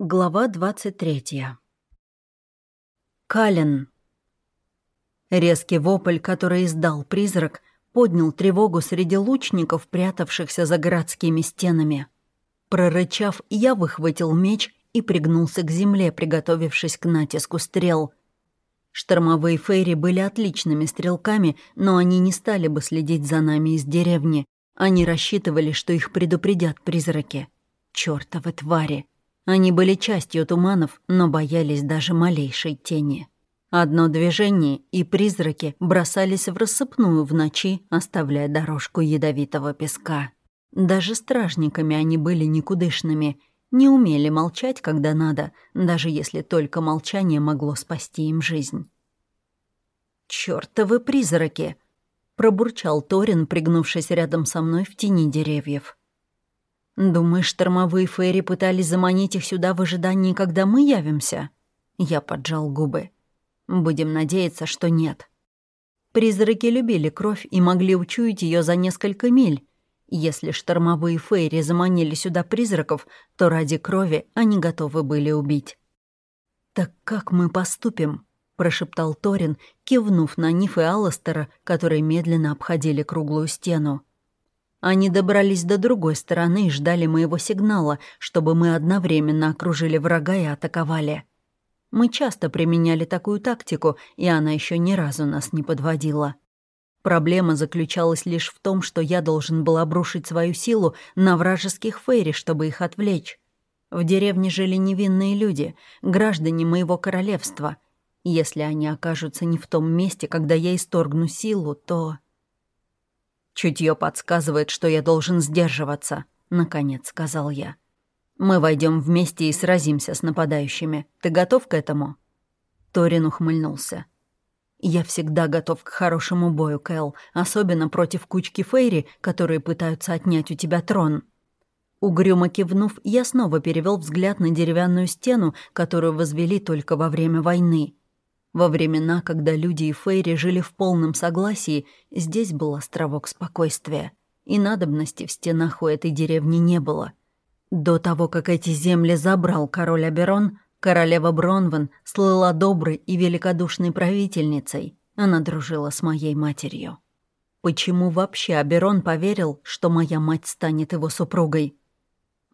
Глава 23. Кален. Резкий вопль, который издал призрак, поднял тревогу среди лучников, прятавшихся за городскими стенами. Прорычав, я выхватил меч и пригнулся к земле, приготовившись к натиску стрел. Штормовые фейри были отличными стрелками, но они не стали бы следить за нами из деревни. Они рассчитывали, что их предупредят призраки. Чёртовы твари! Они были частью туманов, но боялись даже малейшей тени. Одно движение, и призраки бросались в рассыпную в ночи, оставляя дорожку ядовитого песка. Даже стражниками они были никудышными, не умели молчать, когда надо, даже если только молчание могло спасти им жизнь. «Чёртовы призраки!» — пробурчал Торин, пригнувшись рядом со мной в тени деревьев. «Думаешь, штормовые фейри пытались заманить их сюда в ожидании, когда мы явимся?» Я поджал губы. «Будем надеяться, что нет». Призраки любили кровь и могли учуять ее за несколько миль. Если штормовые фейри заманили сюда призраков, то ради крови они готовы были убить. «Так как мы поступим?» — прошептал Торин, кивнув на Ниф и Алластера, которые медленно обходили круглую стену. Они добрались до другой стороны и ждали моего сигнала, чтобы мы одновременно окружили врага и атаковали. Мы часто применяли такую тактику, и она еще ни разу нас не подводила. Проблема заключалась лишь в том, что я должен был обрушить свою силу на вражеских фейри, чтобы их отвлечь. В деревне жили невинные люди, граждане моего королевства. Если они окажутся не в том месте, когда я исторгну силу, то... Чутье подсказывает, что я должен сдерживаться, наконец сказал я. Мы войдем вместе и сразимся с нападающими. Ты готов к этому? Торин ухмыльнулся. «Я всегда готов к хорошему бою, Кэл, особенно против кучки Фейри, которые пытаются отнять у тебя трон». Угрюмо кивнув, я снова перевел взгляд на деревянную стену, которую возвели только во время войны. Во времена, когда люди и Фейри жили в полном согласии, здесь был островок спокойствия, и надобности в стенах у этой деревни не было. До того, как эти земли забрал король Аберон, королева Бронван слыла доброй и великодушной правительницей. Она дружила с моей матерью. Почему вообще Аберон поверил, что моя мать станет его супругой?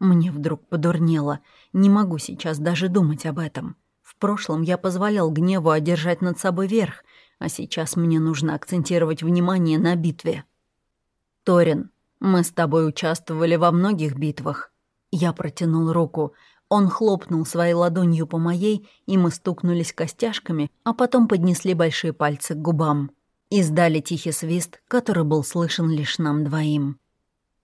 Мне вдруг подурнело. Не могу сейчас даже думать об этом. Прошлом я позволял гневу одержать над собой верх, а сейчас мне нужно акцентировать внимание на битве. «Торин, мы с тобой участвовали во многих битвах». Я протянул руку. Он хлопнул своей ладонью по моей, и мы стукнулись костяшками, а потом поднесли большие пальцы к губам. Издали тихий свист, который был слышен лишь нам двоим.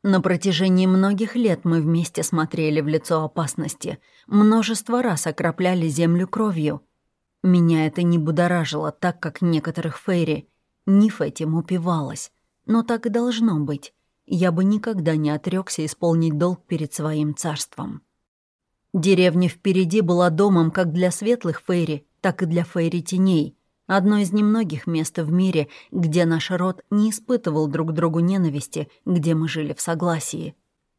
На протяжении многих лет мы вместе смотрели в лицо опасности, множество раз окропляли землю кровью. Меня это не будоражило так, как некоторых Фейри. Ниф этим упивалась. Но так и должно быть. Я бы никогда не отрекся исполнить долг перед своим царством. Деревня впереди была домом как для светлых Фейри, так и для Фейри теней — Одно из немногих мест в мире, где наш род не испытывал друг другу ненависти, где мы жили в согласии.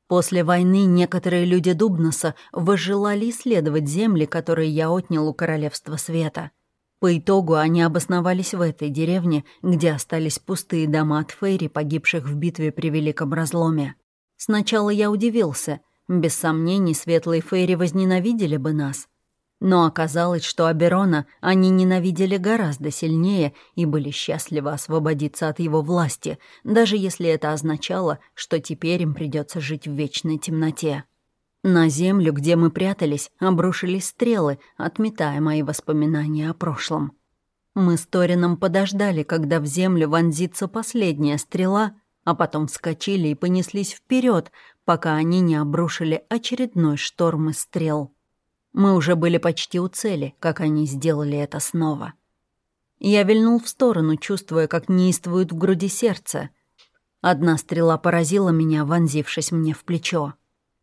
После войны некоторые люди Дубноса возжелали исследовать земли, которые я отнял у Королевства Света. По итогу они обосновались в этой деревне, где остались пустые дома от Фейри, погибших в битве при Великом Разломе. Сначала я удивился. Без сомнений, светлые Фейри возненавидели бы нас. Но оказалось, что Аберона они ненавидели гораздо сильнее и были счастливы освободиться от его власти, даже если это означало, что теперь им придется жить в вечной темноте. На землю, где мы прятались, обрушились стрелы, отметая мои воспоминания о прошлом. Мы с Торином подождали, когда в землю вонзится последняя стрела, а потом вскочили и понеслись вперед, пока они не обрушили очередной шторм из стрел. Мы уже были почти у цели, как они сделали это снова. Я вильнул в сторону, чувствуя, как неистует в груди сердце. Одна стрела поразила меня, вонзившись мне в плечо.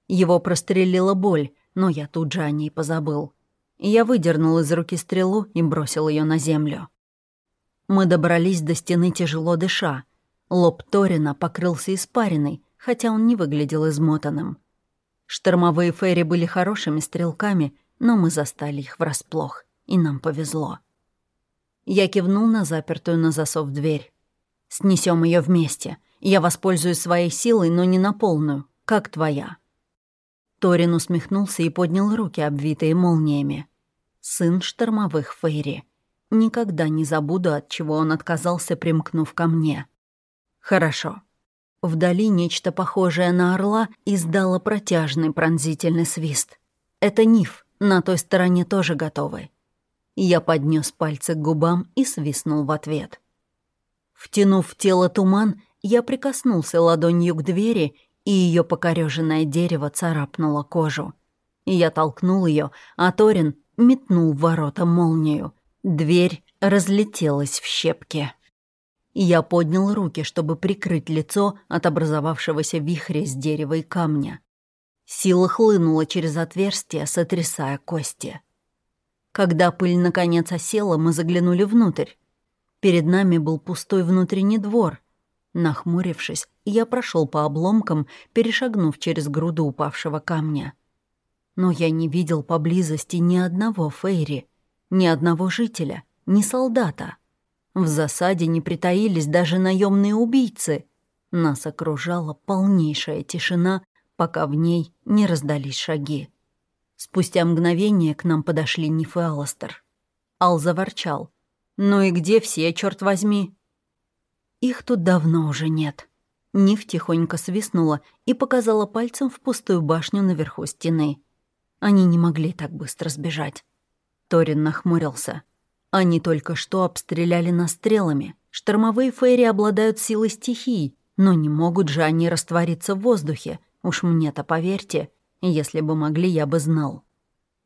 Его прострелила боль, но я тут же о ней позабыл. Я выдернул из руки стрелу и бросил ее на землю. Мы добрались до стены тяжело дыша. Лоб Торина покрылся испариной, хотя он не выглядел измотанным. Штормовые фейри были хорошими стрелками, но мы застали их врасплох, и нам повезло. Я кивнул на запертую на засов дверь. Снесем ее вместе. Я воспользуюсь своей силой, но не на полную, как твоя». Торин усмехнулся и поднял руки, обвитые молниями. Сын штормовых Фейри. Никогда не забуду, от чего он отказался, примкнув ко мне. «Хорошо». Вдали нечто похожее на орла издало протяжный пронзительный свист. Это Ниф, на той стороне тоже готовы. Я поднес пальцы к губам и свистнул в ответ. Втянув в тело туман, я прикоснулся ладонью к двери, и ее покореженное дерево царапнуло кожу. Я толкнул ее, а Торин метнул в ворота молнию. Дверь разлетелась в щепки. Я поднял руки, чтобы прикрыть лицо от образовавшегося вихря из дерева и камня. Сила хлынула через отверстие, сотрясая кости. Когда пыль наконец осела, мы заглянули внутрь. Перед нами был пустой внутренний двор. Нахмурившись, я прошел по обломкам, перешагнув через груду упавшего камня. Но я не видел поблизости ни одного Фейри, ни одного жителя, ни солдата. В засаде не притаились даже наемные убийцы. Нас окружала полнейшая тишина, пока в ней не раздались шаги. Спустя мгновение к нам подошли Ниф и Алластер. Ал заворчал. «Ну и где все, черт возьми?» Их тут давно уже нет. Ниф тихонько свистнула и показала пальцем в пустую башню наверху стены. Они не могли так быстро сбежать. Торин нахмурился. Они только что обстреляли нас стрелами. Штормовые фейри обладают силой стихий, но не могут же они раствориться в воздухе. Уж мне-то поверьте, если бы могли, я бы знал.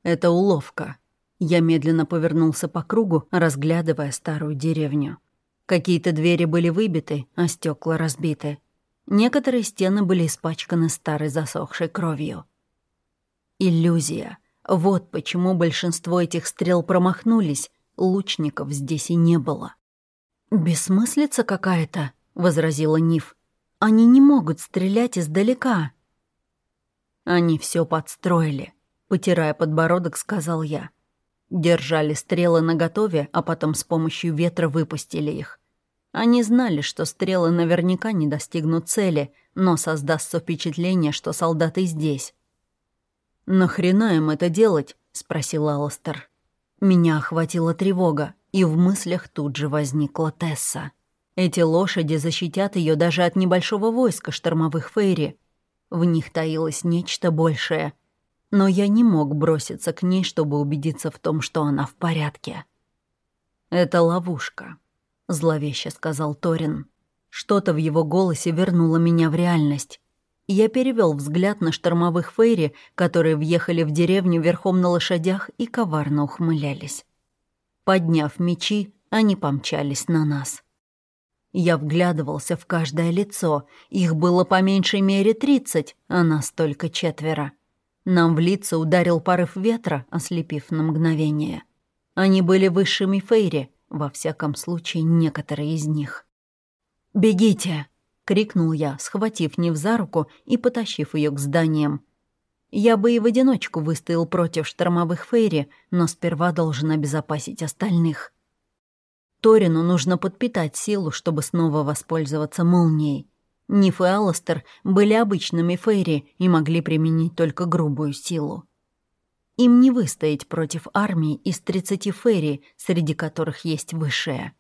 Это уловка. Я медленно повернулся по кругу, разглядывая старую деревню. Какие-то двери были выбиты, а стекла разбиты. Некоторые стены были испачканы старой засохшей кровью. Иллюзия. Вот почему большинство этих стрел промахнулись, лучников здесь и не было. «Бессмыслица какая-то», — возразила Ниф. «Они не могут стрелять издалека». «Они все подстроили», — потирая подбородок, сказал я. Держали стрелы наготове, а потом с помощью ветра выпустили их. Они знали, что стрелы наверняка не достигнут цели, но создастся впечатление, что солдаты здесь. «Нахрена им это делать?» — спросил Алластер. Меня охватила тревога, и в мыслях тут же возникла Тесса. Эти лошади защитят ее даже от небольшого войска штормовых фейри. В них таилось нечто большее. Но я не мог броситься к ней, чтобы убедиться в том, что она в порядке. «Это ловушка», — зловеще сказал Торин. Что-то в его голосе вернуло меня в реальность. Я перевел взгляд на штормовых фейри, которые въехали в деревню верхом на лошадях и коварно ухмылялись. Подняв мечи, они помчались на нас. Я вглядывался в каждое лицо. Их было по меньшей мере тридцать, а нас только четверо. Нам в лица ударил порыв ветра, ослепив на мгновение. Они были высшими фейри, во всяком случае, некоторые из них. «Бегите!» — крикнул я, схватив Нив за руку и потащив ее к зданиям. Я бы и в одиночку выстоял против штормовых фейри, но сперва должен обезопасить остальных. Торину нужно подпитать силу, чтобы снова воспользоваться молнией. Ниф и Алластер были обычными фейри и могли применить только грубую силу. Им не выстоять против армии из 30 фейри, среди которых есть высшая.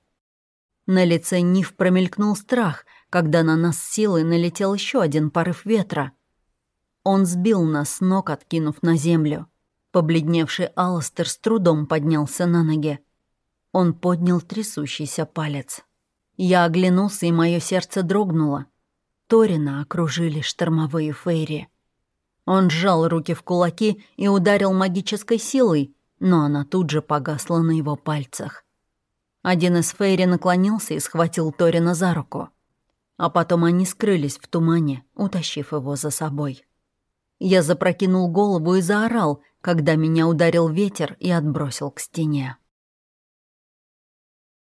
На лице Ниф промелькнул страх, когда на нас силой налетел еще один порыв ветра. Он сбил нас с ног, откинув на землю. Побледневший Алластер с трудом поднялся на ноги. Он поднял трясущийся палец. Я оглянулся, и мое сердце дрогнуло. Торина окружили штормовые фейри. Он сжал руки в кулаки и ударил магической силой, но она тут же погасла на его пальцах. Один из фейри наклонился и схватил Торина за руку а потом они скрылись в тумане, утащив его за собой. Я запрокинул голову и заорал, когда меня ударил ветер и отбросил к стене.